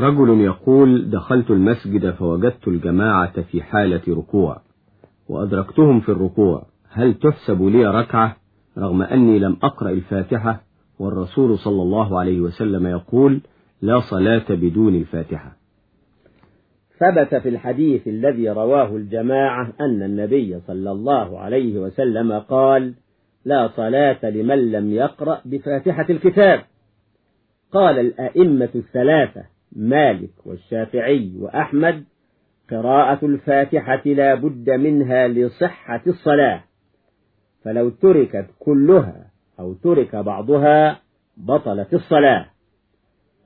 رجل يقول دخلت المسجد فوجدت الجماعة في حالة ركوع وأدركتهم في الركوع هل تحسب لي ركعة؟ رغم أني لم أقرأ الفاتحة والرسول صلى الله عليه وسلم يقول لا صلاة بدون الفاتحة. ثبت في الحديث الذي رواه الجماعة أن النبي صلى الله عليه وسلم قال لا صلاة لمن لم يقرأ بفاتحة الكتاب. قال الأئمة الثلاثة مالك والشافعي وأحمد قراءة الفاتحة لا بد منها لصحة الصلاة فلو تركت كلها أو ترك بعضها بطلت الصلاة.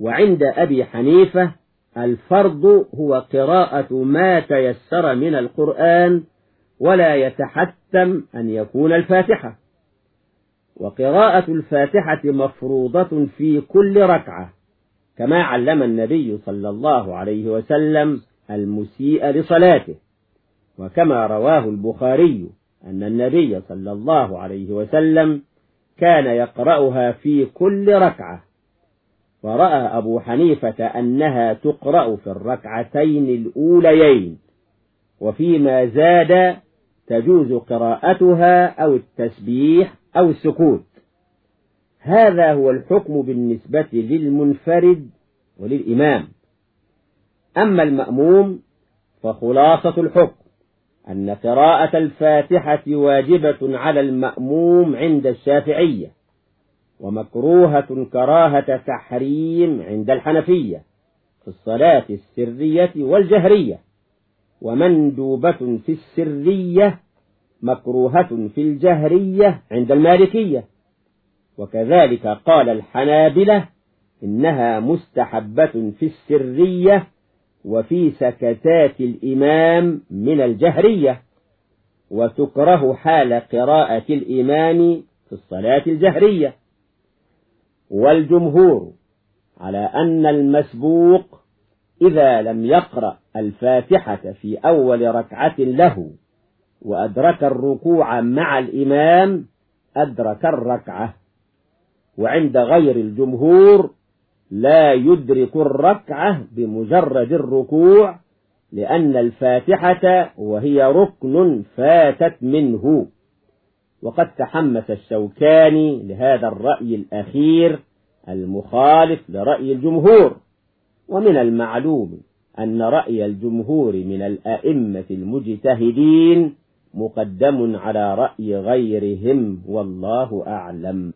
وعند أبي حنيفة الفرض هو قراءة ما تيسر من القرآن ولا يتحتم أن يكون الفاتحة. وقراءة الفاتحة مفروضة في كل ركعة كما علم النبي صلى الله عليه وسلم المسيء لصلاته. وكما رواه البخاري أن النبي صلى الله عليه وسلم كان يقرأها في كل ركعة. ورأى أبو حنيفة أنها تقرأ في الركعتين الأوليين وفيما زاد تجوز قراءتها أو التسبيح أو السكوت. هذا هو الحكم بالنسبة للمنفرد وللإمام. أما المأموم فخلاصة الحكم أن قراءة الفاتحة واجبة على المأموم عند الشافعية ومكروهة كراهة تحريم عند الحنفية في الصلاة السرية والجهرية ومندوبة في السرية مكروهة في الجهرية عند المالكية. وكذلك قال الحنابلة إنها مستحبة في السرية وفي سكتات الإمام من الجهرية وتكره حال قراءة الإمام في الصلاة الجهرية. والجمهور على أن المسبوق إذا لم يقرأ الفاتحة في أول ركعة له وأدرك الركوع مع الإمام أدرك الركعة. وعند غير الجمهور لا يدرك الركعة بمجرد الركوع لأن الفاتحة وهي ركن فاتت منه. وقد تحمس الشوكاني لهذا الرأي الأخير المخالف لرأي الجمهور. ومن المعلوم أن رأي الجمهور من الأئمة المجتهدين مقدم على رأي غيرهم والله أعلم.